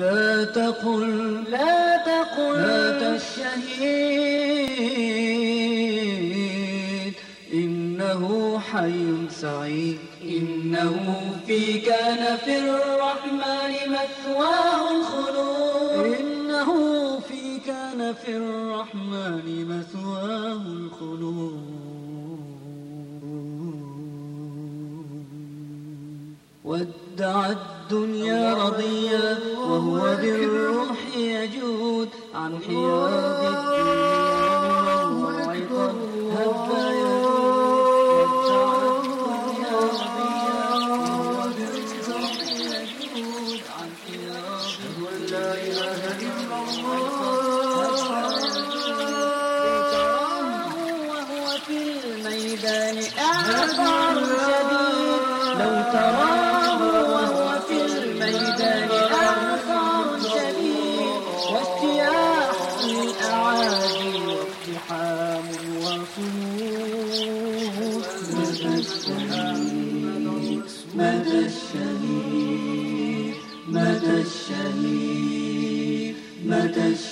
لا تقل لا تقل متى الشهيد إنه حي سعيد إنه في كان في الرحمن مثواه الخلود. إنه في كان في الرحمن مثواه الخلود. ودع الدنيا رضيا وهو بالروح يجود عن حياد الدنيا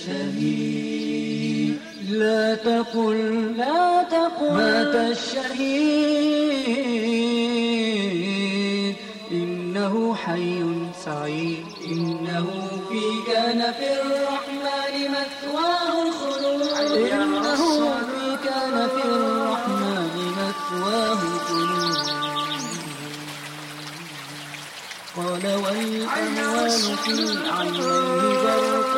الشهيد لا تقل لا تقل. متى الشهيد إنه حي سعيد. إنه في كان في الرحمن مثواه الخلود إنه في كان في الرحمن مثواه الخلود قال والأموال في عينيه برق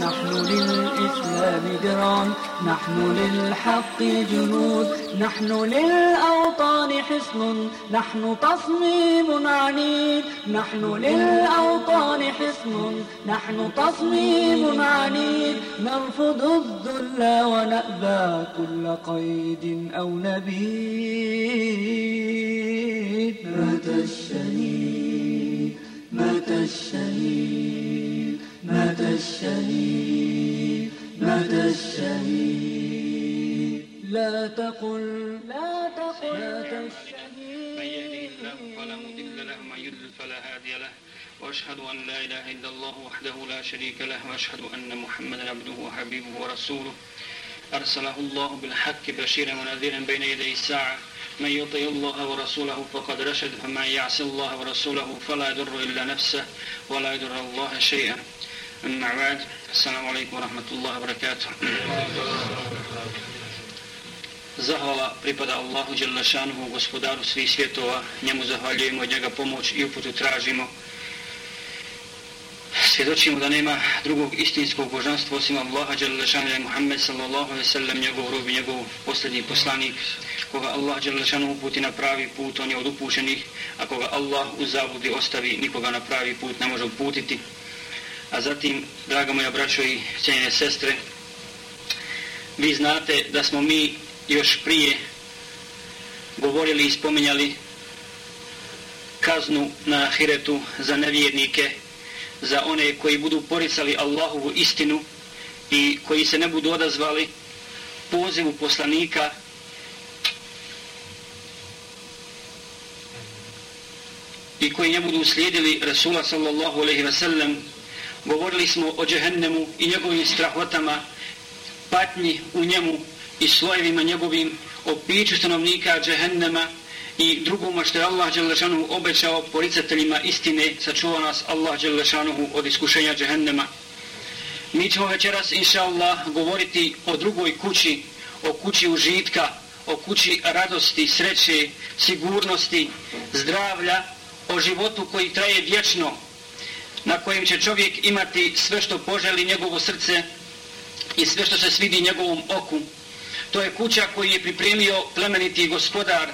نحن للإسلام درعا نحن للحق جنود. نحن للأوطان حصن نحن تصميم عنيد. نحن للأوطان حصن نحن تصميم عنيد. نرفض الذل ونأبى كل قيد أو نبيد. متى الشهيد متى الشهيد. متى الشهيد متى الشهيد. لا تقل لا تقل متى الشهيد من يهده الله فلا مضل له ومن يضلل فلا هادي له. وأشهد أن لا إله إلا الله وحده لا شريك له وأشهد أن محمدا عبده وحبيبه ورسوله. أرسله الله بالحق بشيرا ونذيرا بين يدي الساعة. من يطع الله ورسوله فقد رشد ومن يعص الله ورسوله فلا يضر إلا نفسه ولا يضر الله شيئا. اما بعد السلام عليكم ورحمه الله وبركاته Zahvala pripada Allahu Đelešanuhu, gospodaru svih svjetova. Njemu zahvaljujemo od njega pomoć i uputu tražimo. Svjedočimo da nema drugog istinskog božanstva osim Allaha Đelešanuhu i Muhammed sallallahu alaihi sallam, njegov rob i njegov posljednji poslanik. Koga Allah Đelešanuhu uputi na pravi put, on je od upušenih, a koga Allah u zabudi ostavi, nikoga na pravi put ne može uputiti. A zatim, draga moja braćo i cijenjene sestre, vi znate da smo mi još prije govorili i spominjali kaznu na ahiretu za nevjernike, za one koji budu poricali Allahovu istinu i koji se ne budu odazvali pozivu poslanika i koji ne budu slijedili Rasula sallallahu alaihi wa sallam govorili smo o džehennemu i njegovim strahotama patnji u njemu i slojevima njegovim o piću stanovnika džehennema i drugoma što je Allah Đelešanuhu obećao poricateljima istine, sačuva nas Allah Đelešanuhu od iskušenja džehennema. Mi ćemo večeras, inša Allah, govoriti o drugoj kući, o kući užitka, o kući radosti, sreće, sigurnosti, zdravlja, o životu koji traje vječno, na kojem će čovjek imati sve što poželi njegovo srce i sve što se svidi njegovom oku. To je kuća koju je pripremio plemeniti gospodar,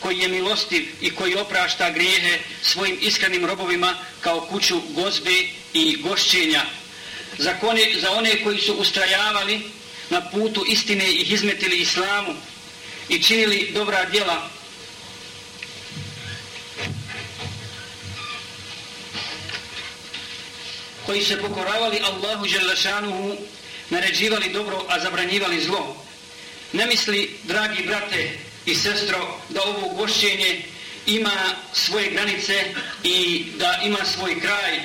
koji je milostiv i koji oprašta grijehe svojim iskrenim robovima kao kuću gozbe i gošćenja. Za, kone, za one koji su ustrajavali na putu istine i izmetili islamu i činili dobra djela, koji se pokoravali Allahu Đelešanuhu, naređivali dobro, a zabranjivali zlo. Ne misli, dragi brate i sestro, da ovo gošćenje ima svoje granice i da ima svoj kraj.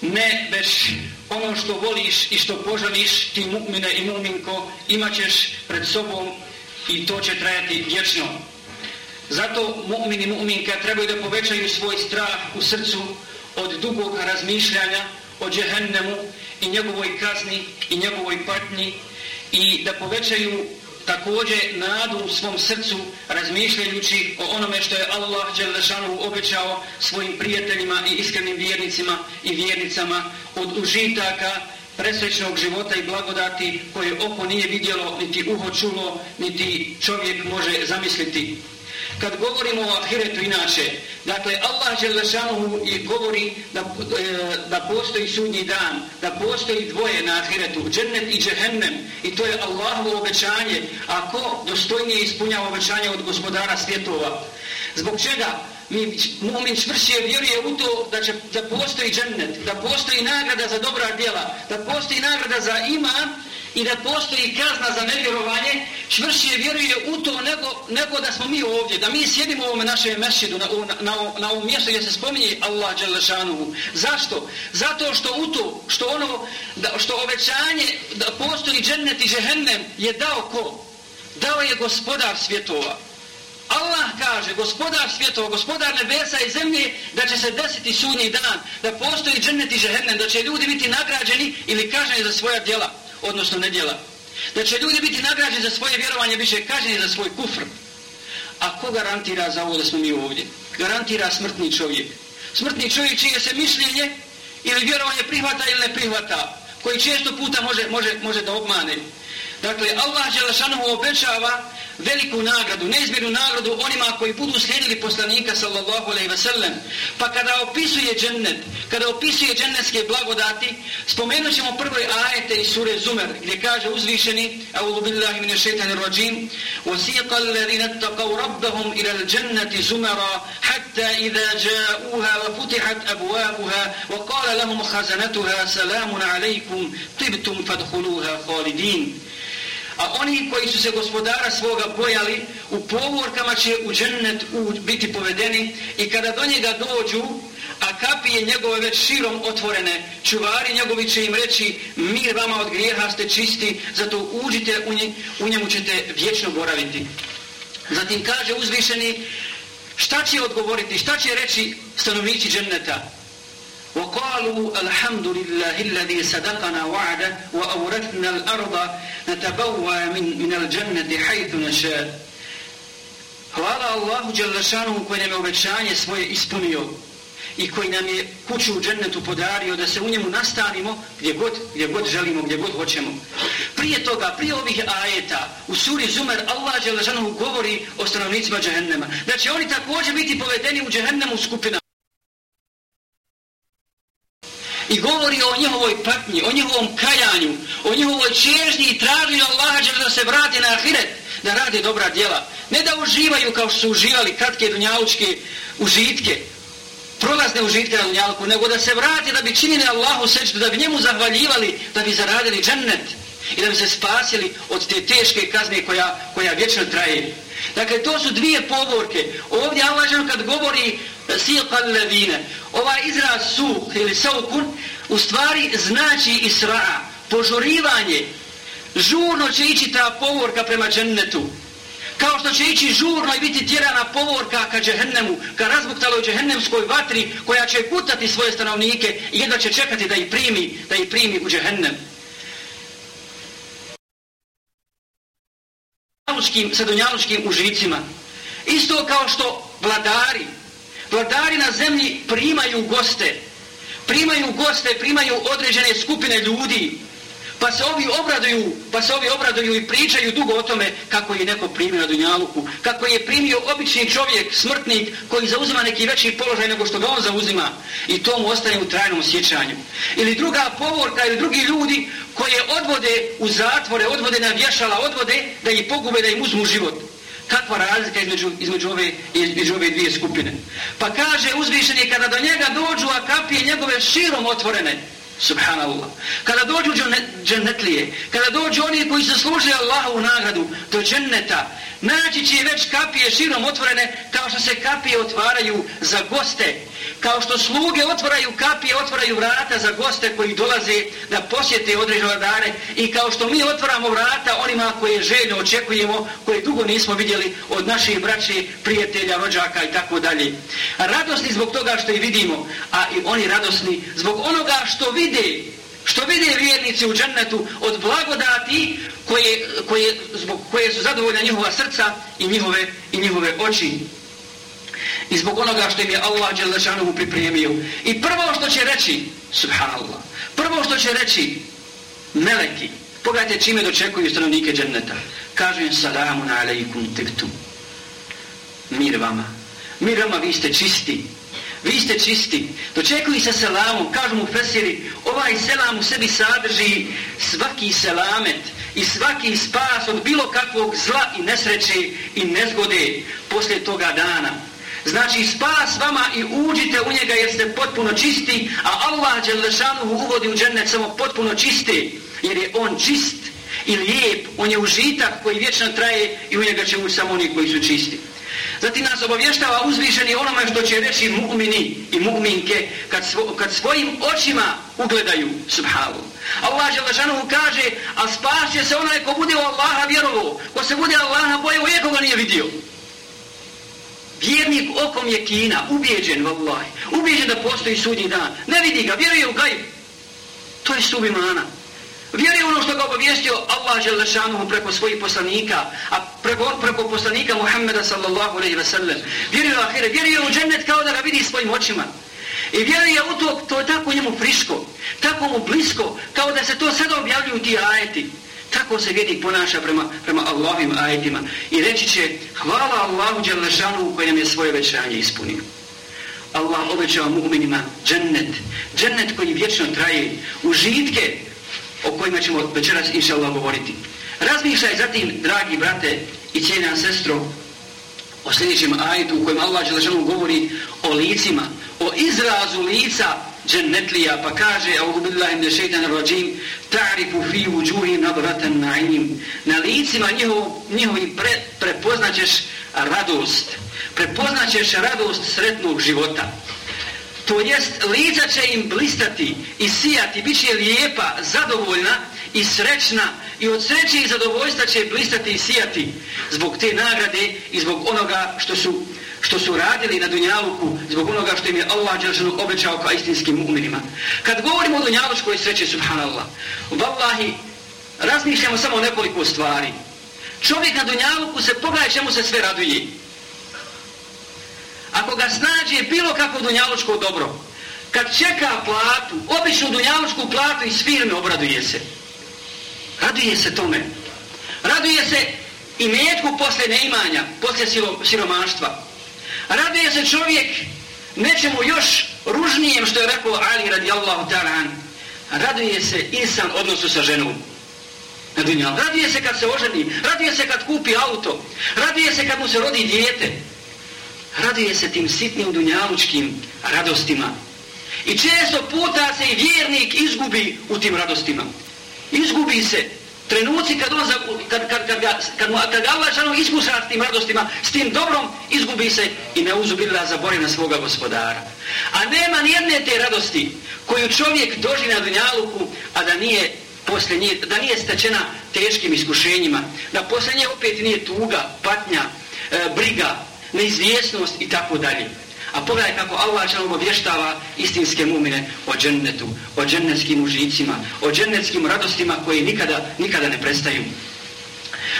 Ne, već ono što voliš i što poželiš, ti mu'mine i mu'minko, imat ćeš pred sobom i to će trajati vječno. Zato mu'min i mu'minka trebaju da povećaju svoj strah u srcu, od dugog razmišljanja o džehennemu i njegovoj kazni i njegovoj patnji i da povećaju također nadu u svom srcu razmišljajući o onome što je Allah Đelešanu obećao svojim prijateljima i iskrenim vjernicima i vjernicama od užitaka presrećnog života i blagodati koje oko nije vidjelo, niti uho čulo, niti čovjek može zamisliti. Kad govorimo o ahiretu inače, dakle Allah Đelešanuhu govori da, e, da postoji sudnji dan, da postoji dvoje na ahiretu, džennet i džehennem, i to je Allahovo obećanje, ako dostojnije ispunjava obećanje od gospodara svjetova. Zbog čega? Mi, mu'min čvršije vjeruje u to da, će, da postoji džennet, da postoji nagrada za dobra djela, da postoji nagrada za iman, i da postoji kazna za nevjerovanje, čvršije vjeruje u to nego, nego da smo mi ovdje, da mi sjedimo u ovome našem mešidu, na, na, na, na ovom mjestu gdje se spominje Allah Đelešanuhu. Zašto? Zato što u to, što ono, da, što obećanje da postoji džennet i džehennem je dao ko? Dao je gospodar svjetova. Allah kaže, gospodar svjetova, gospodar nebesa i zemlje, da će se desiti sudnji dan, da postoji džennet i žehennem, da će ljudi biti nagrađeni ili kaženi za svoja djela odnosno nedjela. Da će ljudi biti nagrađeni za svoje vjerovanje, biće kažnjeni za svoj kufr. A ko garantira za ovo da smo mi ovdje? Garantira smrtni čovjek. Smrtni čovjek čije se mišljenje ili vjerovanje prihvata ili ne prihvata, koji često puta može, može, može da obmane. Dakle, Allah Đelešanovu obećava veliku nagradu, neizmjernu nagradu onima koji budu slijedili poslanika sallallahu alaihi ve sellem. Pa kada opisuje džennet, kada opisuje džennetske blagodati, spomenut ćemo prvoj ajete iz sure Zumer, gdje kaže uzvišeni, aulu billahi mine šeitanir rođim, وَسِيقَ الَّذِينَ اتَّقَوْ رَبَّهُمْ إِلَى الْجَنَّةِ زُمَرًا حَتَّى إِذَا جَاءُوهَا وَفُتِحَتْ أَبْوَابُهَا وَقَالَ لَهُمْ خَزَنَتُهَا سَلَامٌ عَلَيْكُمْ طِبْتُمْ فَدْخُلُوهَا خَالِدِينَ A oni koji su se gospodara svoga bojali, u povorkama će u džennet biti povedeni i kada do njega dođu, a kapije njegove već širom otvorene, čuvari njegovi će im reći, mir vama od grijeha ste čisti, zato uđite u, nje, u njemu ćete vječno boraviti. Zatim kaže uzvišeni, šta će odgovoriti, šta će reći stanovnici dženneta? وقالوا الحمد لله الذي صدقنا وعده وأورثنا الأرض نتبوى من, من الجنة حيث نشاء Hvala Allahu Đalešanu koji nam je obećanje svoje ispunio i koji nam je kuću u džennetu podario da se u njemu nastanimo gdje god, gdje god želimo, gdje god hoćemo. Prije toga, prije ovih ajeta, u suri Zumer, Allah Đalešanu govori o stanovnicima džehennema. Da će oni također biti povedeni u džehennemu skupina. I govori o njihovoj patnji, o njihovom kajanju, o njihovoj čežnji i traži Allaha da se vrati na ahiret, da radi dobra djela. Ne da uživaju kao što su uživali kratke dunjalučke užitke, prolazne užitke na dunjalku, nego da se vrati da bi činili Allahu sečtu, da bi njemu zahvaljivali, da bi zaradili džennet i da bi se spasili od te teške kazne koja, koja vječno traje. Dakle, to su dvije povorke. Ovdje Allah kad govori e, silqal levine, Ovaj izraz su ili saukun u stvari znači isra, požurivanje. Žurno će ići ta povorka prema džennetu. Kao što će ići žurno i biti tjerana povorka ka džehennemu, ka razbuktaloj džehennemskoj vatri koja će kutati svoje stanovnike i jedva će čekati da ih primi, da ih primi u džehennem. Sa dunjalučkim užicima. Isto kao što vladari, vladari na zemlji primaju goste, primaju goste, primaju određene skupine ljudi, Pa se ovi obraduju, pa se ovi obraduju i pričaju dugo o tome kako je neko primio na Dunjaluku, kako je primio obični čovjek, smrtnik, koji zauzima neki veći položaj nego što ga on zauzima i to mu ostaje u trajnom sjećanju. Ili druga povorka ili drugi ljudi koje odvode u zatvore, odvode na vješala, odvode da ih pogube, da im uzmu život. Kakva razlika između, između, ove, između ove dvije skupine? Pa kaže uzvišeni kada do njega dođu, a kapije njegove širom otvorene, Subhanallah. Kada dođu džennetlije, kada dođu oni koji se služe Allahovu nagradu do dženneta, naći će već kapije širom otvorene kao što se kapije otvaraju za goste. Kao što sluge otvaraju kapije, otvaraju vrata za goste koji dolaze da posjete određene dane i kao što mi otvaramo vrata onima koje željno očekujemo, koje dugo nismo vidjeli od naših braće, prijatelja, rođaka i tako dalje. Radosni zbog toga što i vidimo, a i oni radosni zbog onoga što vide što vide vjernici u džennetu od blagodati koje, koje, zbog koje su zadovoljna njihova srca i njihove, i njihove oči. I zbog onoga što im je Allah Đelešanovu pripremio. I prvo što će reći, subhanallah, prvo što će reći meleki, pogledajte čime dočekuju stanovnike dženneta. Kažu im salamu na alaikum tiktum. Mir vama. Mir vama, vi ste čisti vi ste čisti. Dočekuju sa selamom, kažu mu Fesiri, ovaj selam u sebi sadrži svaki selamet i svaki spas od bilo kakvog zla i nesreće i nezgode poslije toga dana. Znači spas vama i uđite u njega jer ste potpuno čisti, a Allah Đelešanuhu uvodi u džennet samo potpuno čisti, jer je on čist i lijep, on je užitak koji vječno traje i u njega će ući samo oni koji su čisti. Zatim nas obavještava uzvišeni onome što će reći mu'mini i mu'minke kad, svo, kad svojim očima ugledaju subhalu. Allah Želešanu kaže, a spašće se onaj ko bude u Allaha vjerovo, ko se bude Allaha boje, u ga nije vidio. Vjernik okom je kina, ubijeđen, vallaj, ubijeđen da postoji sudnji dan. Ne vidi ga, vjeruje u gajb. To je subimana. Vjeruje ono što ga obavijestio Allah Želešanuhu preko svojih poslanika, a preko, preko poslanika Muhammeda sallallahu alaihi wa sallam. Vjeruje u ahire, vjeruje u džennet kao da ga vidi svojim očima. I vjeruje u to, to je tako njemu friško, tako mu blisko, kao da se to sada objavljuju ti ajeti. Tako se vjernik ponaša prema, prema Allahovim ajetima. I reći će, hvala Allahu Đalešanu koji nam je svoje većanje ispunio. Allah obećava mu'minima džennet, džennet koji vječno traje, užitke, o kojima ćemo večeras inša Allah govoriti. Razmišljaj zatim, dragi brate i cijena sestro, o sljedećem ajetu u kojem Allah Đelešanu govori o licima, o izrazu lica džennetlija, pa kaže, audu billahi mne šeitan rođim, ta'rifu fi uđuhi nadratan na'im. Na licima njihov, njihovi pre, prepoznaćeš radost, prepoznaćeš radost sretnog života. To jest, lica će im blistati i sijati, bit će lijepa, zadovoljna i srećna i od sreće i zadovoljstva će blistati i sijati zbog te nagrade i zbog onoga što su, što su radili na Dunjaluku, zbog onoga što im je Allah Đelšanu obećao kao istinskim umirima. Kad govorimo o Dunjalučkoj sreće, subhanallah, vallahi, razmišljamo samo nekoliko stvari. Čovjek na Dunjaluku se pogledaj čemu se sve raduje ako ga snađe bilo kako Dunjalučko dobro, kad čeka platu, običnu Dunjalučku platu iz firme, obraduje se. Raduje se tome. Raduje se i metku posle neimanja, posle siromaštva. Raduje se čovjek nečemu još ružnijem što je rekao Ali radijallahu ta'ala. Raduje se insan odnosu sa ženom. Raduje se kad se oženi, raduje se kad kupi auto, raduje se kad mu se rodi dijete raduje se tim sitnim dunjalučkim radostima. I često puta se i vjernik izgubi u tim radostima. Izgubi se trenuci kad, on, kad, kad, kad, ga, kad, mu, kad ga Allah žalom iskuša s tim radostima, s tim dobrom, izgubi se i ne uzubila zabori na svoga gospodara. A nema nijedne te radosti koju čovjek doži na dunjaluku, a da nije poslije nje, da nije stečena teškim iskušenjima, da poslije nje opet nije tuga, patnja, e, briga, neizvjesnost i tako dalje. A pogledaj kako Allah će nam obještava istinske mumine o džennetu, o džennetskim užicima, o džennetskim radostima koje nikada, nikada ne prestaju.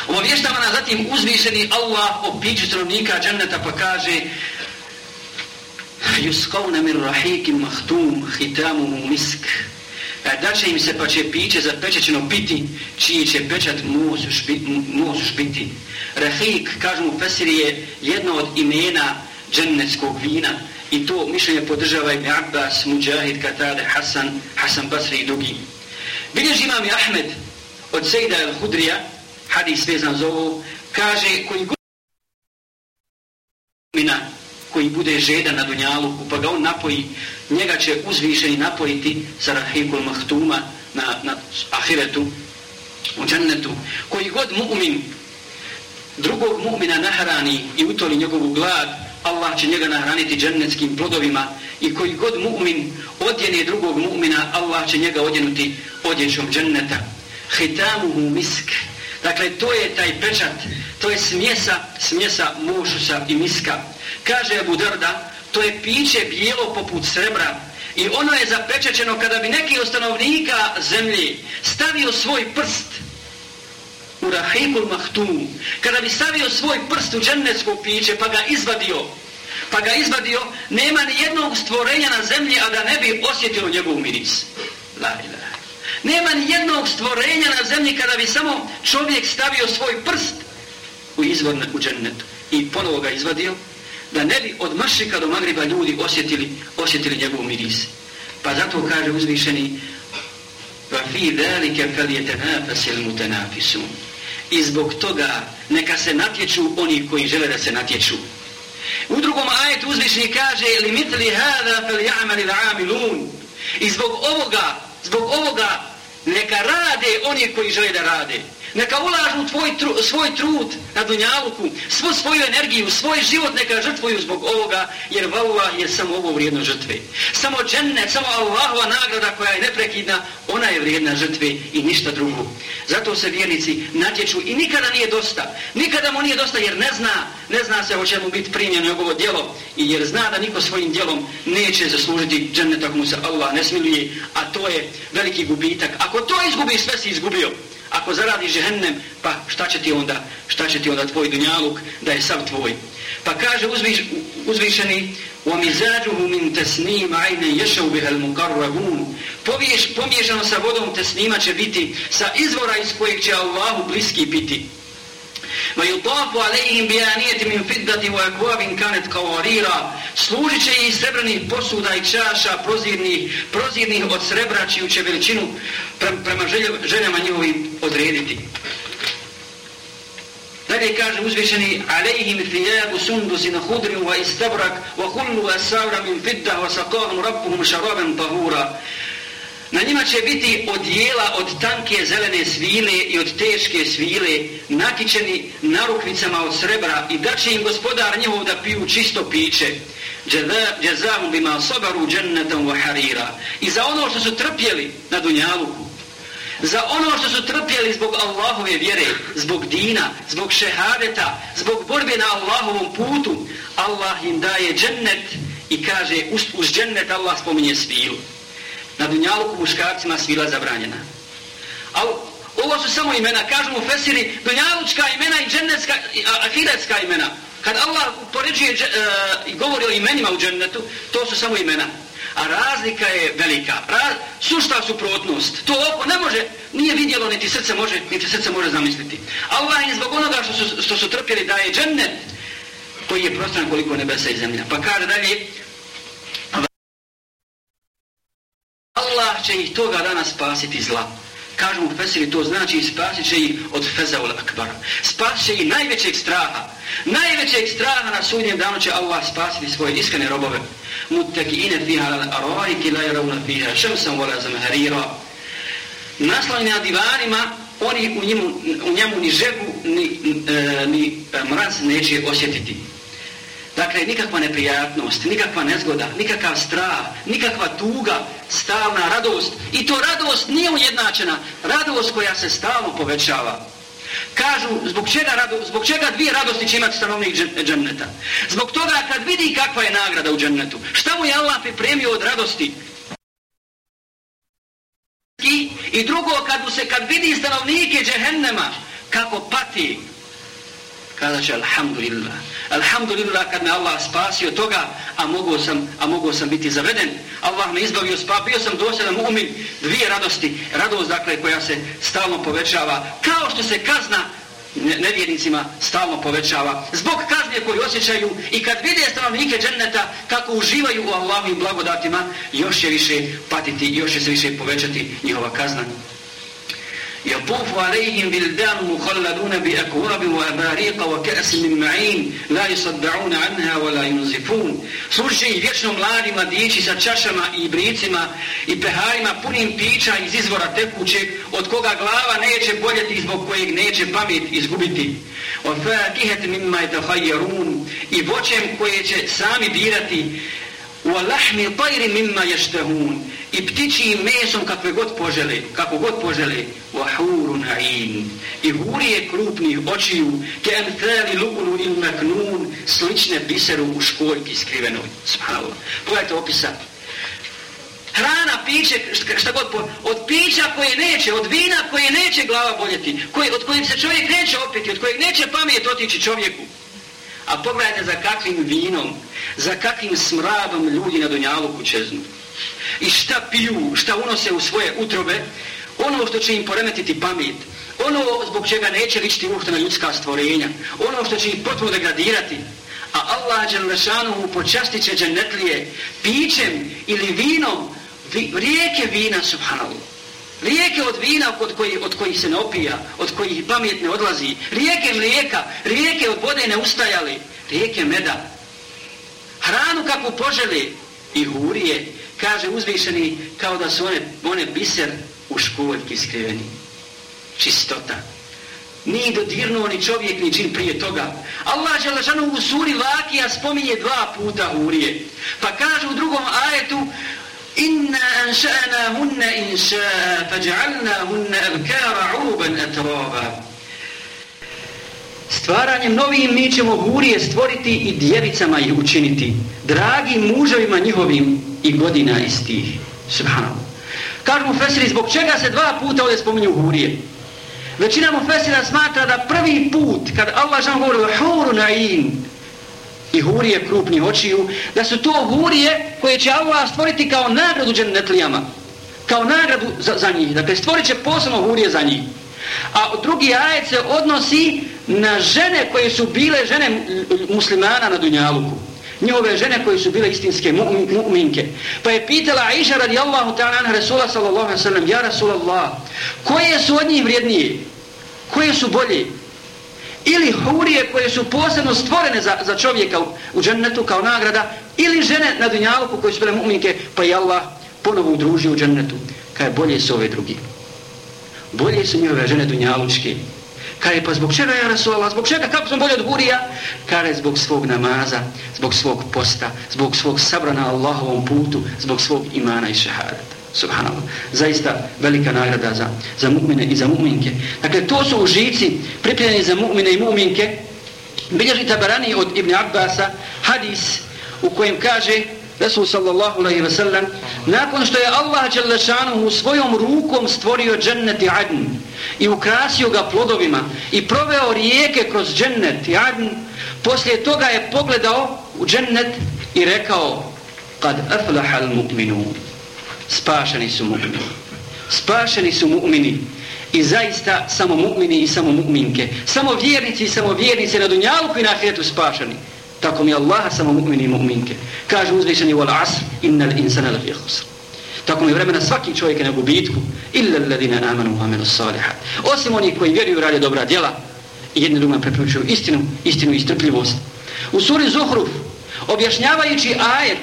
Obještava nas zatim uzvišeni Allah o piću stanovnika dženneta pa kaže Yuskavne mir rahikim mahtum hitamumu misk E, da će im se pa će piće zapečećeno piti, čiji će pečat musu špiti. Rahik, kažu mu Fesiri, je jedno od imena džennetskog vina i to mišljenje podržava Ibn Abbas, Mujahid, Katade, Hasan, Hasan Basri i drugi. Bilježi imam i Ahmed od Sejda al-Hudrija, hadis vezan za ovo, kaže koji mina koji bude žedan na dunjalu, pa ga on napoji, njega će uzvišeni napojiti sa rahikul mahtuma na, na ahiretu, u džennetu. Koji god mu'min drugog mu'mina nahrani i utoli njegovu glad, Allah će njega nahraniti džennetskim plodovima i koji god mu'min odjene drugog mu'mina, Allah će njega odjenuti odjećom dženneta. Hitamuhu misk. Dakle, to je taj pečat, to je smjesa, smjesa mošusa i miska. Kaže Abu Darda, to je piće bijelo poput srebra i ono je zapečećeno kada bi neki ostanovnika zemlje stavio svoj prst u rahimul mahtum, kada bi stavio svoj prst u džennetsko piće pa ga izvadio, pa ga izvadio, nema ni jednog stvorenja na zemlji, a da ne bi osjetio njegov miris. La ilaha. Nema ni jednog stvorenja na zemlji kada bi samo čovjek stavio svoj prst u izvor u džennetu i ponovo ga izvadio, da ne bi od mašika do magriba ljudi osjetili, osjetili njegov miris. Pa zato kaže uzvišeni va fi velike felijete mutenafisun. I zbog toga neka se natječu oni koji žele da se natječu. U drugom ajetu uzvišeni kaže li mitli hada fel ja'mali amilun I zbog ovoga, zbog ovoga neka rade oni koji žele da rade. Neka ulažu tvoj tru, svoj trud na dunjaluku, svu svoju energiju, svoj život neka žrtvuju zbog ovoga, jer Allah je samo ovo vrijedno žrtve. Samo džennet, samo Allahova nagrada koja je neprekidna, ona je vrijedna žrtve i ništa drugo. Zato se vjernici natječu i nikada nije dosta. Nikada mu nije dosta jer ne zna, ne zna se hoće mu biti primljeno njegovo djelo i jer zna da niko svojim djelom neće zaslužiti džennet ako mu se Allah ne smiluje, a to je veliki gubitak. Ako to izgubiš, sve si izgubio ako zaradiš žehennem, pa šta će ti onda, šta će ti onda tvoj dunjaluk da je sav tvoj. Pa kaže uzviš, uzvišeni وَمِزَاجُهُ مِنْ تَسْنِيمَ عَيْنَ يَشَوْ بِهَ الْمُقَرَّبُونَ Pomiješano sa vodom tesnima će biti sa izvora iz kojeg će Allahu bliski biti. ويطاف عليهم بآنية من فضة وأكواب كانت قواريرا služit će i srebrnih posuda i čaša prozirnih, prozirnih od srebra čiju će veličinu prema željama njihovim odrediti. Dalje kaže uzvišeni alejhim thiyabu sundusin khudrin wa istabrak wa kullu asawra min fidda wa saqahum rabbuhum sharaban tahura Na njima će biti odjela od tanke zelene svile i od teške svile, nakičeni narukvicama od srebra i da će im gospodar njihov da piju čisto piće. Jazahum bima sobaru džennetom wa harira. I za ono što su trpjeli na Dunjaluku, za ono što su trpjeli zbog Allahove vjere, zbog dina, zbog šehadeta, zbog borbe na Allahovom putu, Allah im daje džennet i kaže, uz, uz džennet Allah spominje svilu na dunjaluku muškarcima svila zabranjena. Ali ovo su samo imena, kažu mu Fesiri, dunjalučka imena i džennetska, ahiretska imena. Kad Allah poređuje uh, e, govori o imenima u džennetu, to su samo imena. A razlika je velika. Raz, sušta suprotnost. To oko ne može, nije vidjelo, niti srce može, niti srce može zamisliti. Allah je zbog onoga što su, što su trpjeli da je džennet, koji je prostran koliko nebesa i zemlja. Pa kaže dalje, Allah će ih toga dana spasiti zla. Kažu mu Fesiri, to znači spasit će ih od Fezaul Akbar. Spasit će ih najvećeg straha. Najvećeg straha na sudnjem danu će Allah spasiti svoje iskrene robove. Muttaki ine fiha lal arojki la jaravna fiha šemsam vola zamharira. Naslovni na divanima, oni u njemu, u njemu ni žegu, ni, e, ni, ni mraz neće osjetiti. Dakle, nikakva neprijatnost, nikakva nezgoda, nikakav strah, nikakva tuga, stalna radost. I to radost nije ujednačena, radost koja se stalno povećava. Kažu, zbog čega, rado, zbog čega dvije radosti će imati stanovnik dženneta? Zbog toga kad vidi kakva je nagrada u džennetu, šta mu je Allah pripremio od radosti? I drugo, kad, mu se, kad vidi stanovnike džehennema, kako pati, kada će alhamdulillah, Alhamdulillah kad me Allah spasio toga, a mogu sam, a mogu sam biti zaveden. Allah me izbavio, spa, bio sam dosadan mu'min, dvije radosti. Radost, dakle, koja se stalno povećava, kao što se kazna nevjernicima stalno povećava. Zbog kazne koju osjećaju i kad vide stanovnike dženneta kako uživaju u Allahovim blagodatima, još će više patiti, još će se više povećati njihova kazna. يطوف عليهم بلدان مخلدون بأكواب وأباريق وكأس من معين لا يصدعون عنها ولا ينزفون سلجي vječno mladi mladići sa čašama i bricima i peharima punim pića iz izvora tekućeg od koga glava neće boljeti zbog kojeg neće pamet izgubiti وفاكهة مما يتخيرون i voćem koje će sami birati وَلَحْمِ طَيْرِ مِمَّا يَشْتَهُونَ i ptičijim mesom kakve god požele, kako god požele, وَحُورٌ عَيْنٌ i hurije krupnih očiju, كَأَمْثَالِ لُقُنُ إِلْمَكْنُونَ slične biseru u školjki skrivenoj. Subhanallah. Pogledajte opisa. Hrana, piće, šta god po, od pića koje neće, od vina koje neće glava boljeti, koje, od kojeg se čovjek neće opiti, od kojeg neće pamet otići čovjeku. A pogledajte za kakvim vinom, za kakvim smradom ljudi na Dunjaluku čeznu. I šta piju, šta unose u svoje utrobe, ono što će im poremetiti pamet, ono zbog čega neće ličiti uhtana ljudska stvorenja, ono što će ih potpuno degradirati, a Allah Đelešanu mu počastit će džennetlije pićem ili vinom, vi, rijeke vina, subhanallah. Rijeke od vina od kojih, od kojih se ne opija, od kojih pamet ne odlazi. Rijeke mlijeka, rijeke od vode ne ustajali. Rijeke meda. Hranu kako poželi i hurije, kaže uzvišeni kao da su one, one biser u školjki skriveni. Čistota. Nije dodirnuo ni čovjek ni čin prije toga. Allah Želešanu u suri Vakija spominje dva puta hurije. Pa kaže u drugom ajetu Inna anša'na hunna inša'a, faj'alna hunna abkara uruban atraba. Stvaranjem novim mi ćemo hurije stvoriti i djevicama ih učiniti, dragim mužovima njihovim i godina istih. Subhanallah. Kažu mu Fesiri, zbog čega se dva puta ovdje spominju hurije? Većina mu Fesira smatra da prvi put, kad Allah žan govori o huru na'in, i hurije krupnih očiju, da su to hurije koje će Allah stvoriti kao nagradu džennetlijama. Kao nagradu za, za njih. Dakle, stvorit će posebno hurije za njih. A drugi ajet se odnosi na žene koje su bile žene muslimana na Dunjaluku. Njihove žene koje su bile istinske mu'minke. Pa je pitala Aisha radijallahu ta'ala anha Rasula sallallahu alaihi sallam, Ja Rasulallah, koje su od njih vrijednije? Koje su bolje? Ili hurije koje su posebno stvorene za, za čovjeka u, u džennetu kao nagrada, ili žene na dunjaluku koje su bile mu'minke, pa je Allah ponovo udružio u džennetu. Kaj bolje su ove drugi. Bolje su njove žene dunjalučke. Kaj pa zbog čega ja Rasulallah, zbog čega, kako sam bolje od hurija? Kaj zbog svog namaza, zbog svog posta, zbog svog sabrana Allahovom putu, zbog svog imana i šehadata. Subhanallah. Zaista velika nagrada za, za mu'mine i za mu'minke. Dakle, to su užici pripremljeni za mu'mine i mu'minke. Bilježi tabarani od Ibn Abbasa hadis u kojem kaže Resul sallallahu alaihi wa sallam nakon što je Allah Đalešanu svojom rukom stvorio džennet i adn i ukrasio ga plodovima i proveo rijeke kroz džennet i adn poslije toga je pogledao u džennet i rekao kad aflaha al mu'minun spašeni su mu'mini. Spašeni su mu'mini. I zaista samo mu'mini i samo mu'minke. Samo vjernici i samo vjernice na dunjalku i na ahiretu spašeni. Tako mi Allah samo mu'mini i mu'minke. Kaže uzvišeni wal asr innal insana lafi khusr. Tako mi vremena svaki čovjek je na gubitku. Illa alladina amanu wa amenu salihat. Osim oni koji vjeruju rade dobra djela i jedni drugima preporučuju istinu, istinu i strpljivost. U suri Zuhruf objašnjavajući ajet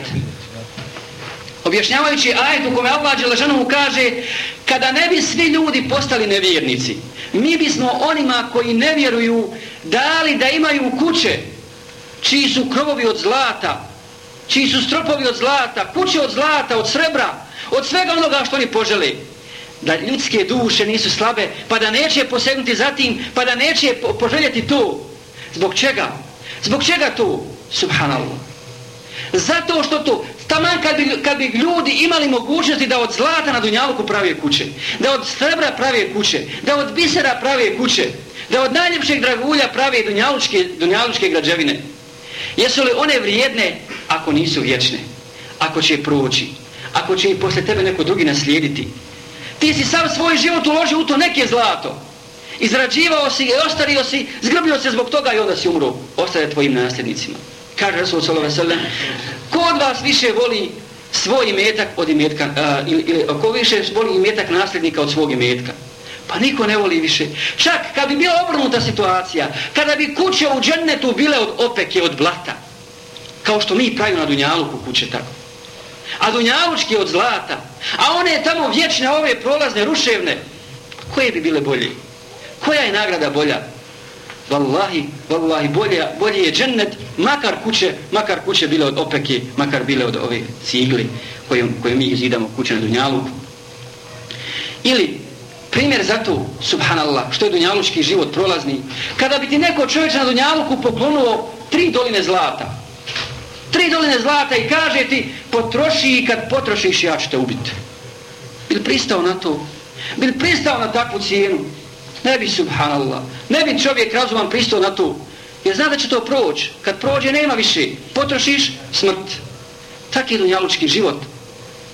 objašnjavajući ajet u kome Allah Đelešanovu kaže kada ne bi svi ljudi postali nevjernici mi bismo onima koji ne vjeruju dali da imaju kuće čiji su krovovi od zlata čiji su stropovi od zlata kuće od zlata, od srebra od svega onoga što oni požele da ljudske duše nisu slabe pa da neće posegnuti za tim pa da neće poželjeti to zbog čega? zbog čega to? subhanallah zato što to Taman kad bi, kad bi ljudi imali mogućnosti da od zlata na Dunjaluku prave kuće, da od srebra prave kuće, da od bisera prave kuće, da od najljepšeg dragulja prave dunjalučke, dunjalučke građevine. Jesu li one vrijedne ako nisu vječne? Ako će proći? Ako će i posle tebe neko drugi naslijediti? Ti si sam svoj život uložio u to neke zlato. Izrađivao si i ostario si, zgrbio se zbog toga i onda si umro. Ostaje tvojim nasljednicima. Kaže Rasul sallallahu alejhi ve sellem: Ko od vas više voli svoj imetak od imetka uh, ili, ili ko više voli imetak nasljednika od svog imetka? Pa niko ne voli više. Čak kad bi bila obrnuta situacija, kada bi kuće u džennetu bile od opeke, od blata, kao što mi pravimo na Dunjaluku kuće tako. A Dunjalučki od zlata, a one tamo vječne, ove prolazne, ruševne, koje bi bile bolje? Koja je nagrada bolja? Wallahi, wallahi, bolje, bolje je džennet, makar kuće, makar kuće bile od opeke, makar bile od ove cigli koje, koje mi izidamo kuće na Dunjaluku. Ili, primjer za to, subhanallah, što je Dunjalučki život prolazni, kada bi ti neko čovječ na Dunjaluku poklonuo tri doline zlata, tri doline zlata i kaže ti, potroši i kad potrošiš, ja ću te ubiti. Bil pristao na to? Bil pristao na takvu cijenu? Ne bi, subhanallah, ne bi čovjek razuman pristao na to. Jer zna da će to proći. Kad prođe, nema više. Potrošiš, smrt. Tak je dunjalučki život.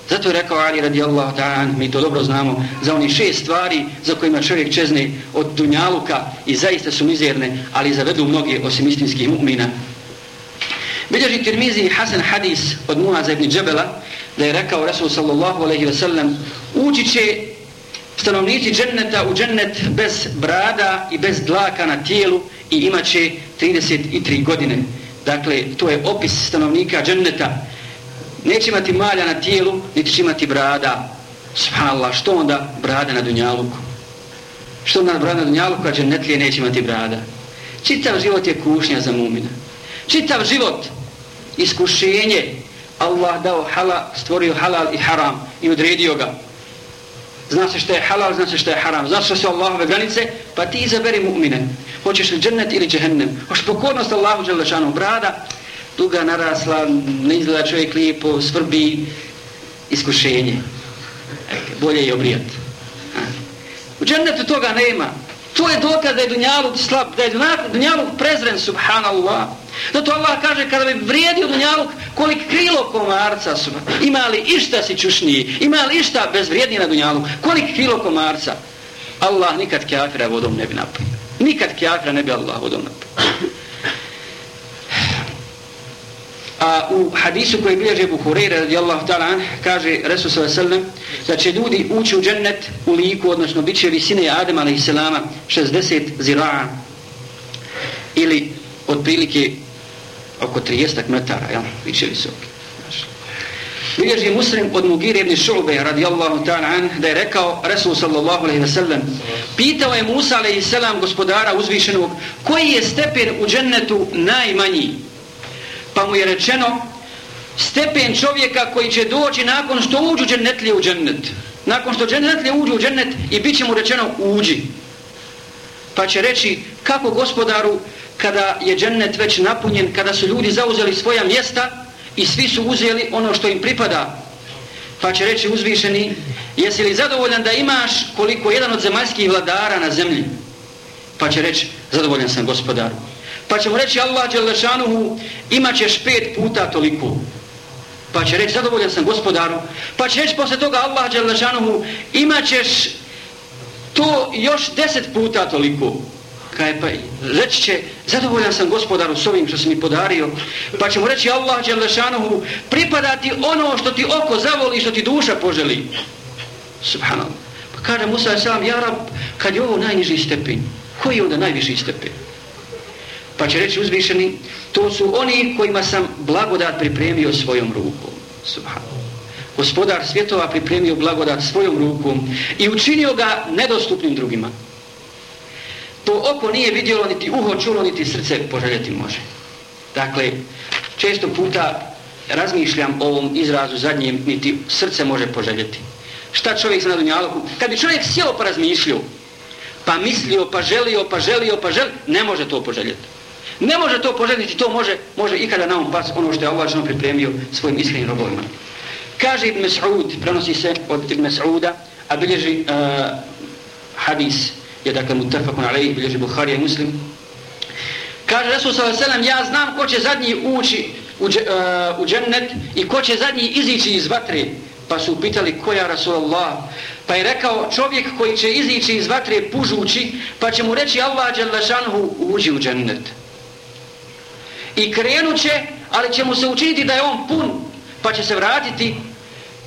Zato je rekao Ali radijallahu ta'an, mi to dobro znamo, za oni šest stvari za kojima čovjek čezne od dunjaluka i zaista su mizerne, ali zavedu mnogi osim istinskih mu'mina. Bilježi Tirmizi Hasan Hadis od Muaza ibn Džebela, da je rekao Rasul sallallahu alaihi ve sellem ući će stanovnici dženneta u džennet bez brada i bez dlaka na tijelu i imaće 33 godine. Dakle, to je opis stanovnika dženneta. Neće imati malja na tijelu, niti će imati brada. Subhanallah, što onda brada na dunjaluku? Što onda brada na dunjaluku, a džennetlije neće imati brada? Čitav život je kušnja za mumina. Čitav život, iskušenje, Allah dao halal, stvorio halal i haram i odredio ga zna se što je halal, zna se što je haram, zna se što su Allahove granice, pa ti izaberi mu'mine. Hoćeš li džennet ili džehennem? Hoćeš pokornost Allahu Đelešanu. brada, duga narasla, ne izgleda čovjek lijepo, svrbi, iskušenje. Eke, bolje je obrijat. U džennetu toga nema. To je dokaz da je dunjaluk slab, da je dunjaluk prezren, subhanallah. Zato Allah kaže kada bi vrijedio dunjaluk kolik krilo komarca su, ima li išta si čušniji, ima li išta bezvrijedniji na dunjaluk, kolik krilo komarca. Allah nikad kafira vodom ne bi napio. Nikad kafira ne bi Allah vodom napio. A u hadisu koji bilježe Buhureyre radijallahu ta'ala kaže Resul s.a.v. da će ljudi ući u džennet u liku, odnosno bit će visine Adem a.s. 60 zira'a ili otprilike oko 30 metara, jel? Biće visoki. Bilježi muslim od Mugire ibn Šu'be radijallahu ta'ala an, da je rekao Resul sallallahu alaihi wa sallam, pitao je Musa alaihi sallam gospodara uzvišenog, koji je stepen u džennetu najmanji? Pa mu je rečeno, stepen čovjeka koji će doći nakon što uđu džennetlije u džennet. Nakon što džennetlije uđu u džennet i bit će mu rečeno uđi. Pa će reći, kako gospodaru, kada je džennet već napunjen, kada su ljudi zauzeli svoja mjesta i svi su uzeli ono što im pripada. Pa će reći uzvišeni, jesi li zadovoljan da imaš koliko jedan od zemaljskih vladara na zemlji? Pa će reći, zadovoljan sam gospodaru. Pa će mu reći Allah Đelešanuhu, imat ćeš pet puta toliko. Pa će reći, zadovoljan sam gospodaru. Pa će reći posle toga Allah Đelešanuhu, imat ćeš to još deset puta toliko kaj pa reći će zadovoljan sam gospodaru s ovim što si mi podario. Pa će mu reći Allah Đelešanohu pripada ti ono što ti oko zavoli što ti duša poželi. Subhanallah. Pa kaže Musa sam ja rab kad je ovo najniži stepen koji je onda najviši stepen? Pa će reći uzvišeni to su oni kojima sam blagodat pripremio svojom rukom. Subhanallah. Gospodar svjetova pripremio blagodat svojom rukom i učinio ga nedostupnim drugima to oko nije vidjelo, niti uho čulo, niti srce poželjeti može. Dakle, često puta razmišljam o ovom izrazu zadnjem, niti srce može poželjeti. Šta čovjek zna dunjaluku? Kad bi čovjek sjelo pa razmišljio, pa mislio, pa želio, pa želio, pa želio, ne može to poželjeti. Ne može to poželjeti, to može, može ikada na um pas ono što je Allah pripremio svojim iskrenim robovima. Kaže Ibn Mas'ud, prenosi se od Ibn Mas'uda, a bilježi uh, hadis je dakle mutafakun alaih, bilježi Bukhari i Muslim, Kaže Resul s.a.v. ja znam ko će zadnji ući u, uh, u džennet i ko će zadnji izići iz vatre. Pa su upitali ko je Rasulallah. Pa je rekao čovjek koji će izići iz vatre pužući pa će mu reći Allah dželašanhu uđi u džennet. I krenut će, ali će mu se učiniti da je on pun pa će se vratiti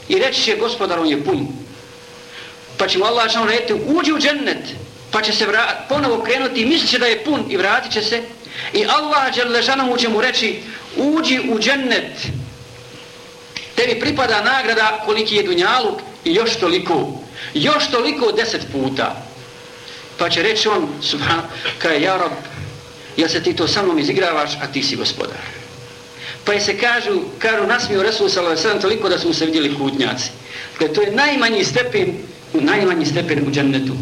i reći će gospodar on je pun. Pa će mu Allah dželašanhu reći uđi u džennet pa će se ponovo krenuti i mislit da je pun i vratit će se. I Allah dželašanhu će mu reći uđi u džennet. Tebi pripada nagrada koliki je dunjaluk i još toliko još toliko deset puta. Pa će reći on subhan, kaj ja rob ja se ti to sa mnom izigravaš a ti si gospodar? Pa je se kažu kažu nasmiju Resul s.a.v. toliko da smo se vidjeli hudnjaci dakle to je najmanji stepen u najmanji stepen u džennetu.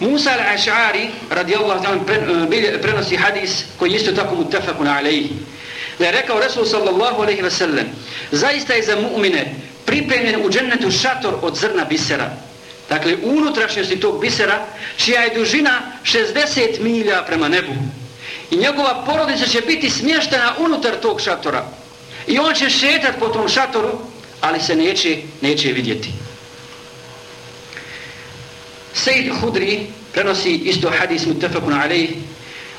Musa al-Aš'ari radijallahu ta'ala eh, prenosi hadis koji isto tako mutafakun alaihi da je rekao Resul sallallahu alaihi wa sallam zaista je za mu'mine pripremljen u džennetu šator od zrna bisera. Dakle unutrašnjosti tog bisera čija je dužina 60 milja prema nebu. I njegova porodica će biti smještena unutar tog šatora. I on će šetat po tom šatoru ali se neće, neće vidjeti. Sejid Hudri prenosi isto hadis mutafakun alaih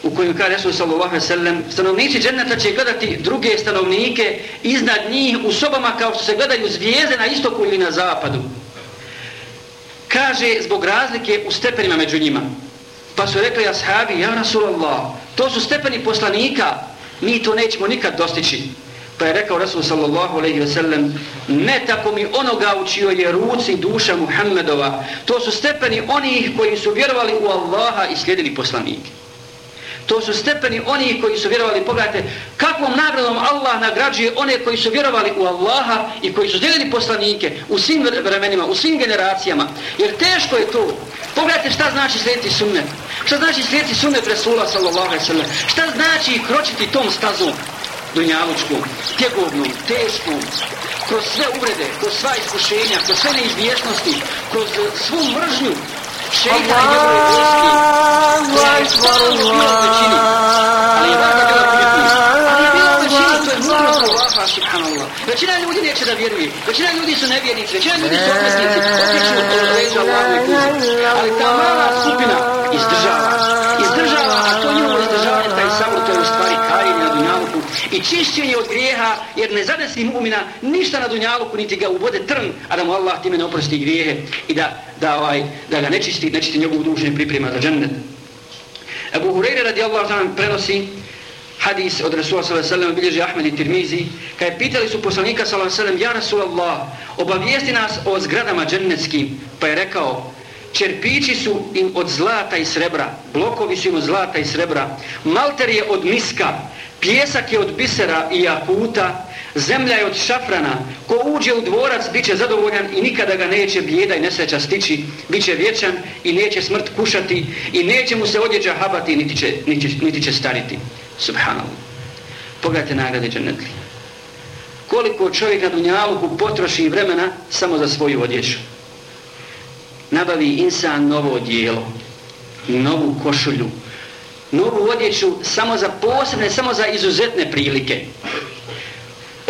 u kojem kaže Resul sallallahu alejhi ve sellem stanovnici dženneta će gledati druge stanovnike iznad njih u sobama kao što se gledaju zvijezde na istoku ili na zapadu. Kaže zbog razlike u stepenima među njima. Pa su rekli ashabi, ja Rasulallah, to su stepeni poslanika, mi to nećemo nikad dostići. Pa je rekao Rasul sallallahu alejhi ve sellem, ne tako mi onoga učio je ruci duša Muhammedova, to su stepeni onih koji su vjerovali u Allaha i slijedili poslanike. To su stepeni oni koji su vjerovali. Pogledajte kakvom nagradom Allah nagrađuje one koji su vjerovali u Allaha i koji su slijedili poslanike u svim vremenima, u svim generacijama. Jer teško je to. Pogledajte šta znači slijediti sunnet. Šta znači slijediti sunnet Resula sallallahu alaihi sallam. Šta znači kročiti tom stazom dunjalučkom, tjegovnom, teškom, kroz sve uvrede, kroz sva iskušenja, kroz sve neizvješnosti, kroz svu mržnju šeitan i njegove vojske koja je stvarno bio u većini. Ali je vada bila umjetnost ali je bila u većini to je mudrost Allaha subhanallah. Većina ljudi neće da vjeruje. Većina ljudi su nevjernici. Većina ljudi su odmestnici otiču od leđa Allahu i kuzi ali ta mala skupina izdržava. Izdržava a to njihovo izdržavanje taj samo to je u stvari karin na dunjaluku i čišćenje od grijeha jer ne zadesi mu'mina ništa na dunjaluku niti ga ubode trn a da mu Allah time ne oprosti grijehe i da da ovaj da ga nečisti nečisti njegovu dušu i priprema za džennet. Abu Hurajra radijallahu ta'ala prenosi hadis od Rasula sallallahu alejhi ve sellem bilježi Ahmed i Tirmizi kad pitali su poslanika sallallahu alejhi ve sellem ja Rasulullah obavijesti nas o zgradama džennetskim. Pa je rekao Čerpići su im od zlata i srebra, blokovi su im od zlata i srebra, malter je od miska, pjesak je od bisera i jakuta, zemlja je od šafrana, ko uđe u dvorac bit će zadovoljan i nikada ga neće bijeda i nesreća stići, bit će vječan i neće smrt kušati i neće mu se odjeđa habati niti će, niti, niti će stariti. Subhanallah. Pogledajte nagrade džanetli. Koliko čovjek na dunjaluku potroši vremena samo za svoju odjeću. Nabavi insan novo dijelo, novu košulju, novu odjeću samo za posebne, samo za izuzetne prilike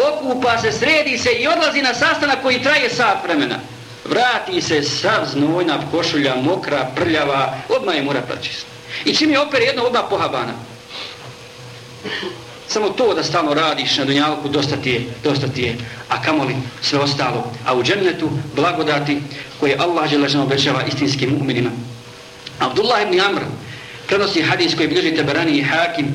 okupa se, sredi se i odlazi na sastanak koji traje sat vremena. Vrati se sav znojna košulja, mokra, prljava, odmah je mora pračist. I čim je opere jedno, odmah pohabana. Samo to da stalno radiš na dunjalku, dosta ti je, dosta ti je, a kamoli sve ostalo. A u džennetu blagodati koje Allah želežno obećava istinskim uminima. Abdullah ibn Amr prenosi hadis koji bilježi Tabarani i Hakim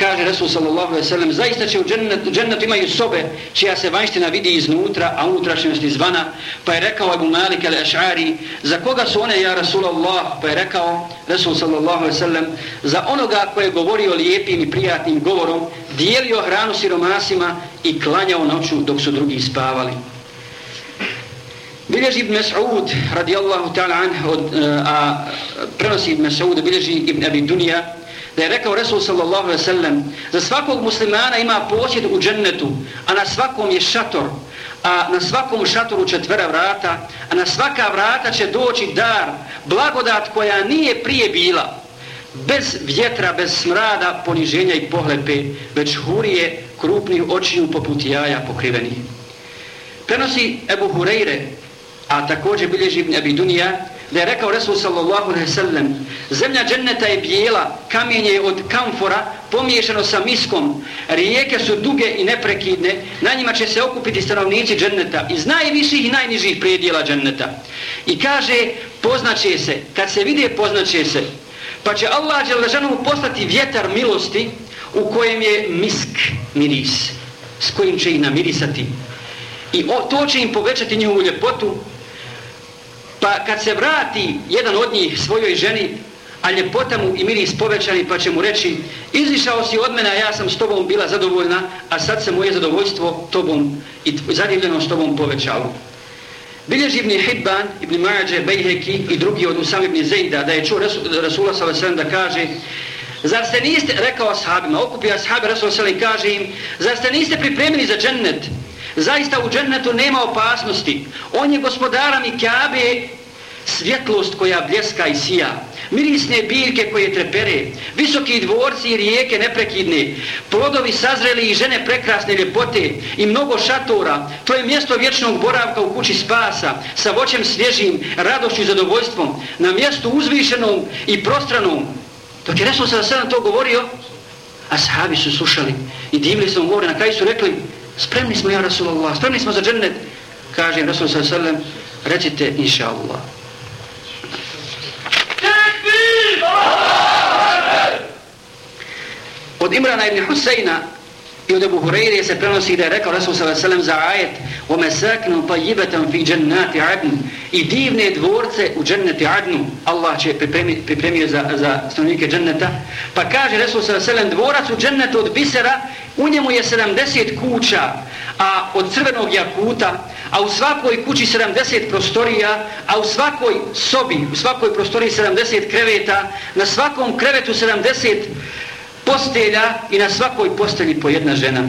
kaže Resul sallallahu alaihi sallam, zaista će u džennetu, džennetu imaju sobe čija se vanština vidi iznutra, a unutrašnjost izvana. Pa je rekao Abu Malik al-Ash'ari, za koga su one, ja Rasulallah? Pa je rekao Resul sallallahu alaihi sallam, za onoga koje je govorio lijepim i prijatnim govorom, dijelio hranu siromasima i klanjao noću dok su drugi spavali. Bilježi Ibn Mas'ud, radijallahu ta'ala an, eh, a prenosi Ibn Mas'ud, bilježi Ibn Abi Dunija, da je rekao Resul sallallahu alaihi sallam za svakog muslimana ima posjed u džennetu a na svakom je šator a na svakom šatoru četvera vrata a na svaka vrata će doći dar blagodat koja nije prije bila bez vjetra, bez smrada, poniženja i pohlepe, već hurije krupnih očiju poput jaja pokriveni. Prenosi Ebu Hureyre, a također bilježi Ibn Abi Dunija, da je rekao Resul sallallahu alaihi sallam, zemlja dženneta je bijela, kamenje od kamfora, pomiješano sa miskom, rijeke su duge i neprekidne, na njima će se okupiti stanovnici dženneta iz najviših i najnižih predijela dženneta. I kaže, poznaće se, kad se vide, poznaće se, pa će Allah Đeležanu poslati vjetar milosti u kojem je misk miris, s kojim će ih namirisati. I o, to će im povećati njihovu ljepotu, Pa kad se vrati jedan od njih svojoj ženi, a ljepota mu i miris povećani, pa će mu reći, izlišao si od mene, a ja sam s tobom bila zadovoljna, a sad se moje zadovoljstvo tobom i zadivljeno s tobom povećalo. Bilježi ibn Hidban, ibn Mađe, Bejheki i drugi od Usam ibn Zejda, da je čuo Rasula s.a.v. da kaže, zar ste niste, rekao ashabima, okupio ashabi Rasula s.a.v. i kaže im, zar ste niste pripremili za džennet, Zaista u džennetu nema opasnosti. On je gospodara mi Kjabe, svjetlost koja bljeska i sija. Mirisne biljke koje trepere, visoki dvorci i rijeke neprekidne, plodovi sazreli i žene prekrasne ljepote i mnogo šatora. To je mjesto vječnog boravka u kući spasa, sa voćem svježim, radošću i zadovoljstvom, na mjestu uzvišenom i prostranom. Dok je Resul sada sada to govorio, a sahabi su slušali i divili se mu govore, na kraju su rekli, spremni smo ja Rasulullah, spremni smo za džennet, kaže Rasul sallam, recite inša Allah. Od Imrana ibn Husayna i od Ebu Hureyre se prenosi da je rekao Rasul sallam za ajet وَمَسَاكْنُ طَيِّبَةً فِي جَنَّاتِ عَدْنُ i divne dvorce u dženneti Adnu Allah će pripremio, pripremio za, za stanovnike dženneta pa kaže Rasul sallam dvorac u džennetu od bisera u njemu je 70 kuća, a od crvenog jakuta, a u svakoj kući 70 prostorija, a u svakoj sobi, u svakoj prostoriji 70 kreveta, na svakom krevetu 70 postelja i na svakoj postelji po jedna žena.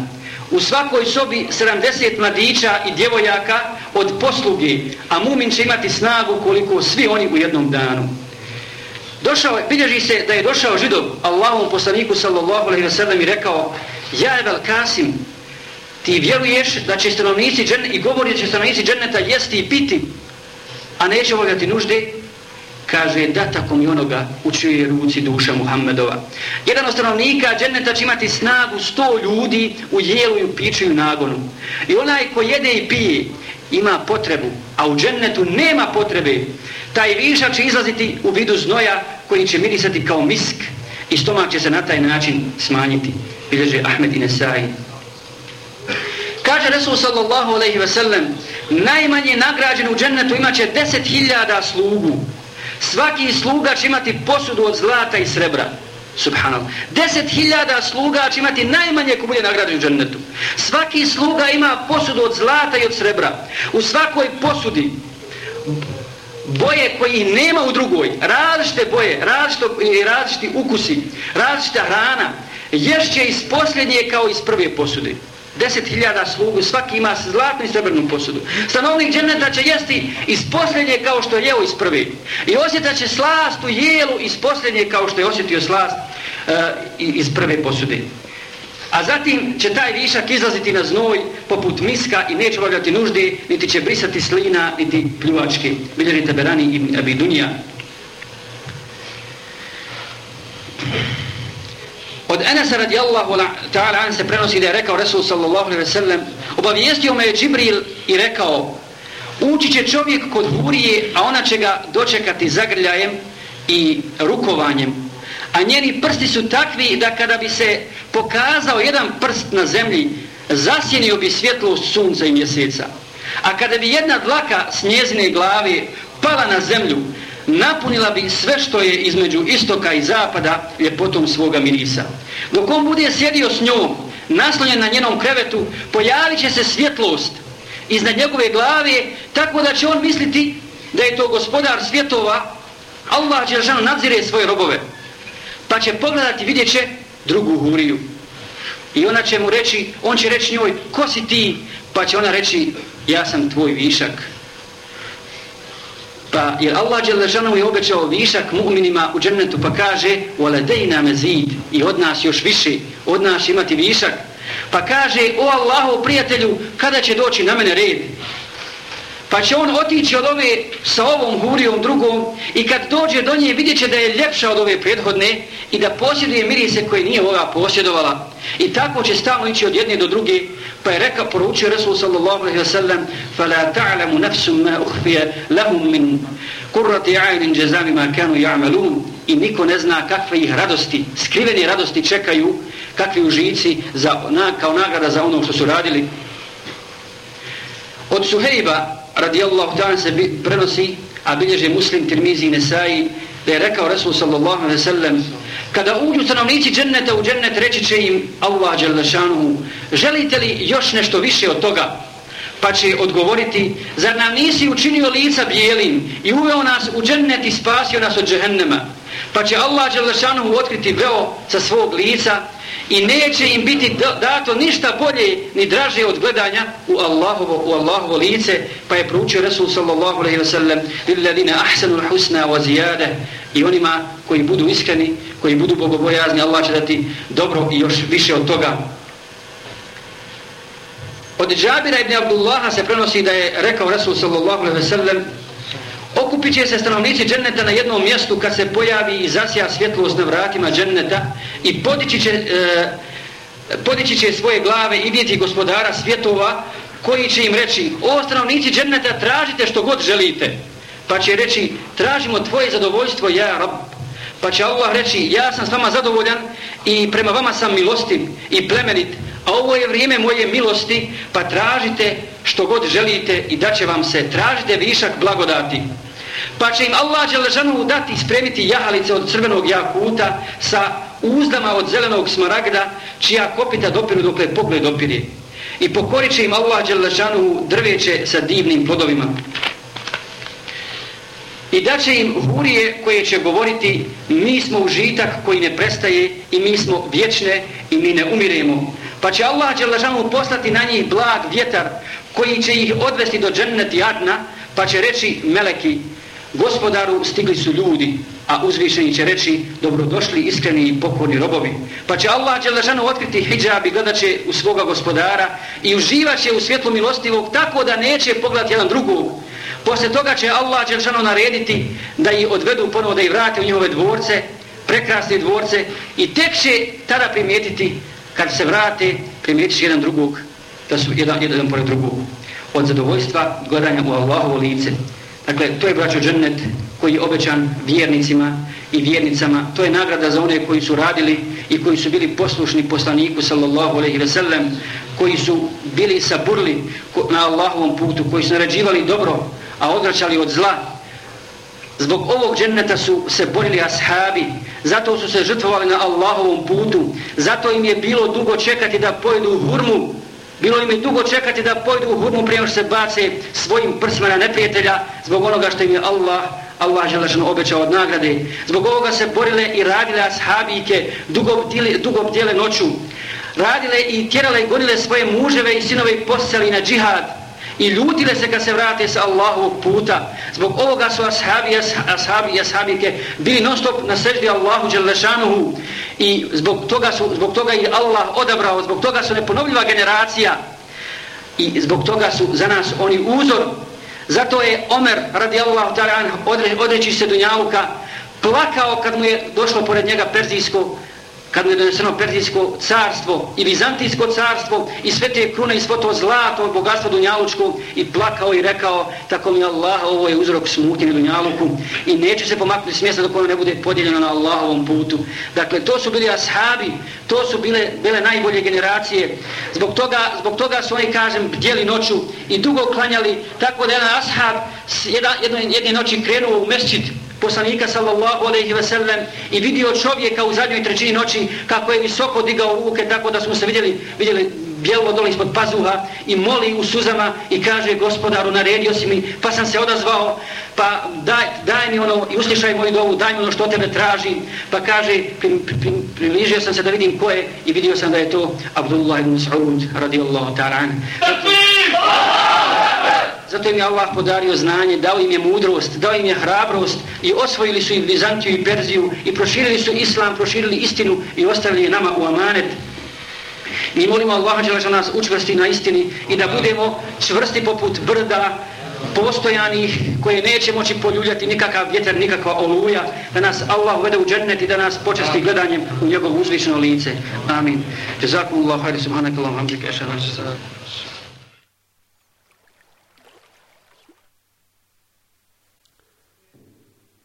U svakoj sobi 70 mladića i djevojaka od posluge, a mumin će imati snagu koliko svi oni u jednom danu. Došao, bilježi se da je došao židov Allahom poslaniku sallallahu alaihi wa i rekao Ja Ebel Kasim, ti vjeruješ da će stanovnici dženneta, i govori da će stanovnici dženneta jesti i piti, a neće obavljati nužde, kaže da tako mi onoga u čuje ruci duša Muhammedova. Jedan od stanovnika dženneta će imati snagu sto ljudi u jelu i u piću i u nagonu. I onaj ko jede i pije ima potrebu, a u džennetu nema potrebe, taj višak će izlaziti u vidu znoja koji će mirisati kao misk i stomak će se na taj način smanjiti bilježe Ahmed i Nesai. Kaže Resul sallallahu alaihi ve sellem, najmanje nagrađen u džennetu imaće deset hiljada slugu. Svaki sluga će imati posudu od zlata i srebra. Subhanallah. Deset hiljada sluga će imati najmanje ko bude nagrađen u džennetu. Svaki sluga ima posudu od zlata i od srebra. U svakoj posudi boje koji nema u drugoj, različite boje, različito, različiti ukusi, različita hrana, ješće iz posljednje kao iz prve posude. Deset hiljada slugu, svaki ima zlatnu i srebrnu posudu. Stanovnik dženeta će jesti iz posljednje kao što je jeo iz prve. I osjetat će slast u jelu iz posljednje kao što je osjetio slast uh, iz prve posude. A zatim će taj višak izlaziti na znoj poput miska i neće obavljati nužde, niti će brisati slina, niti pljuvačke. Bilježi Taberani i Abidunija. Od Enesa radijallahu ta'ala an se prenosi da je rekao Resul sallallahu alaihi ve sellem obavijestio me je Džibril i rekao ući će čovjek kod hurije a ona će ga dočekati zagrljajem i rukovanjem. A njeni prsti su takvi da kada bi se pokazao jedan prst na zemlji zasjenio bi svjetlost sunca i mjeseca. A kada bi jedna dlaka s njezine glave pala na zemlju napunila bi sve što je između istoka i zapada ljepotom svoga mirisa. Dok on bude sjedio s njom, naslonjen na njenom krevetu, pojavit će se svjetlost iznad njegove glave, tako da će on misliti da je to gospodar svjetova, Allah će nadzire svoje robove. Pa će pogledati, vidjet će drugu huriju. I ona će mu reći, on će reći njoj, ko si ti? Pa će ona reći, ja sam tvoj višak. Pa jer Allah Đelešanu je obećao višak mu'minima u džennetu pa kaže وَلَدَيْنَا مَزِيد i od nas još više, od nas imati višak. Pa kaže o Allahu prijatelju kada će doći na mene red? Pa će on otići od ove sa ovom hurijom drugom i kad dođe do nje vidjet će da je ljepša od ove prethodne i da posjeduje mirise koje nije ova posjedovala. I tako će stalno ići od jedne do druge. Pa je reka poručio Resul sallallahu alaihi wa sallam فَلَا تَعْلَمُ نَفْسُمْ مَا أُخْفِيَ لَهُمْ مِنْ قُرَّةِ عَيْنٍ جَزَامِ مَا كَانُوا يَعْمَلُونَ I niko ne zna kakve ih radosti, skrivene radosti čekaju, kakvi užici za, na, kao nagrada za ono što su radili. Od Suhejba, radijallahu ta'ala se prenosi, a bilježe muslim tirmizi i nesaji, da je rekao Rasul sallallahu alaihi sallam, kada uđu stanovnici dženneta u džennet, reći će im Allah dželdašanuhu, želite li još nešto više od toga? Pa će odgovoriti, zar nam nisi učinio lica bijelim i uveo nas u džennet i spasio nas od džehennema? Pa će Allah dželdašanuhu otkriti veo sa svog lica i neće im biti dato ništa bolje ni draže od gledanja u Allahovo, u Allahovo lice, pa je proučio Resul sallallahu alaihi wa sallam lilladina ahsanu husna wa zijade i onima koji budu iskreni, koji budu bogobojazni, Allah će dati dobro i još više od toga. Od Džabira ibn Abdullaha se prenosi da je rekao Resul sallallahu alaihi wa sallam Okupit će se stanovnici dženneta na jednom mjestu kad se pojavi i zasija svjetlost na vratima dženneta i podići će, e, podići će svoje glave i vidjeti gospodara svjetova koji će im reći o stanovnici dženneta tražite što god želite. Pa će reći tražimo tvoje zadovoljstvo ja rab. Pa će Allah reći ja sam s vama zadovoljan i prema vama sam milostiv i plemenit a ovo je vrijeme moje milosti pa tražite što god želite i da će vam se tražite višak blagodati. Pa će im Allah Đelešanu dati spremiti jahalice od crvenog jakuta sa uzdama od zelenog smaragda čija kopita dopiru dokle pogled dopiri i pokorit će im Allah Đelešanu drveće sa divnim plodovima. I da će im hurije koje će govoriti mi smo užitak koji ne prestaje i mi smo vječne i mi ne umiremo. Pa će Allah Đelešanu poslati na njih blag vjetar koji će ih odvesti do dženneti adna pa će reći meleki Gospodaru stigli su ljudi, a uzvišeni će reći dobrodošli iskreni i pokorni robovi. Pa će Allah Đelešanu otkriti hijab i gledat će u svoga gospodara i uživat će u svjetlu milostivog tako da neće pogledati jedan drugog. Poslije toga će Allah Đelešanu narediti da ih odvedu ponovo da ih vrate u njihove dvorce, prekrasne dvorce i tek će tada primijetiti kad se vrate primijetit jedan drugog da su jedan, jedan pored drugog od zadovoljstva gledanja u Allahovo lice. Dakle, to je braćo džennet koji je obećan vjernicima i vjernicama. To je nagrada za one koji su radili i koji su bili poslušni poslaniku sallallahu alaihi ve sellem, koji su bili saburli na Allahovom putu, koji su narađivali dobro, a odračali od zla. Zbog ovog dženneta su se borili ashabi, zato su se žrtvovali na Allahovom putu, zato im je bilo dugo čekati da pojedu u hurmu, Bilo im je dugo čekati da pojdu u hurmu prije se bace svojim prsima na neprijatelja zbog onoga što im je Allah, Allah želešno obećao od nagrade. Zbog ovoga se borile i radile ashabike dugo, dugo bdjele noću. Radile i tjerale i gonile svoje muževe i sinove i posjeli na džihad i ljutile se kad se vrate sa Allahovog puta. Zbog ovoga su ashabi, ashabi i ashabike bili non stop na seždi Allahu Đelešanuhu i zbog toga, su, zbog toga i Allah odabrao, zbog toga su neponovljiva generacija i zbog toga su za nas oni uzor. Zato je Omer radijallahu ta'ala odreći se Dunjaluka plakao kad mu je došlo pored njega Perzijsko kad je doneseno Perzijsko carstvo i Bizantijsko carstvo i sve te krune i svo to zlato bogatstvo Dunjalučkog i plakao i rekao tako mi Allah ovo je uzrok smutnje Dunjaluku i neće se pomaknuti s mjesta dok ono ne bude podijeljeno na Allahovom putu. Dakle, to su bili ashabi, to su bile, bile najbolje generacije. Zbog toga, zbog toga su oni, kažem, bdjeli noću i dugo klanjali, tako da jedan ashab jedne, jedne noći krenuo u mesčit poslanika sallallahu alaihi ve sellem i vidio čovjeka u zadnjoj trećini noći kako je visoko digao ruke tako da smo se vidjeli, vidjeli bijelo dole ispod pazuha i moli u suzama i kaže gospodaru naredio si mi pa sam se odazvao pa daj, daj mi ono i uslišaj moju dovu daj mi ono što tebe traži pa kaže priližio pri, pri, sam se da vidim ko je i vidio sam da je to Abdullah ibn Sa'ud radijallahu ta'ala zato im je Allah podario znanje, dao im je mudrost, dao im je hrabrost i osvojili su i Bizantiju i Perziju i proširili su Islam, proširili istinu i ostavili je nama u amanet. Mi molimo Allaha da nas učvrsti na istini i da budemo čvrsti poput brda, postojanih koje neće moći poljuljati nikakav vjetar, nikakva oluja, da nas Allah uvede u džennet i da nas počesti gledanjem u njegovo uzvišeno lice. Amin. Jazakum Allah, hajde subhanakallahu hamdika, ešan Allahu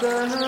على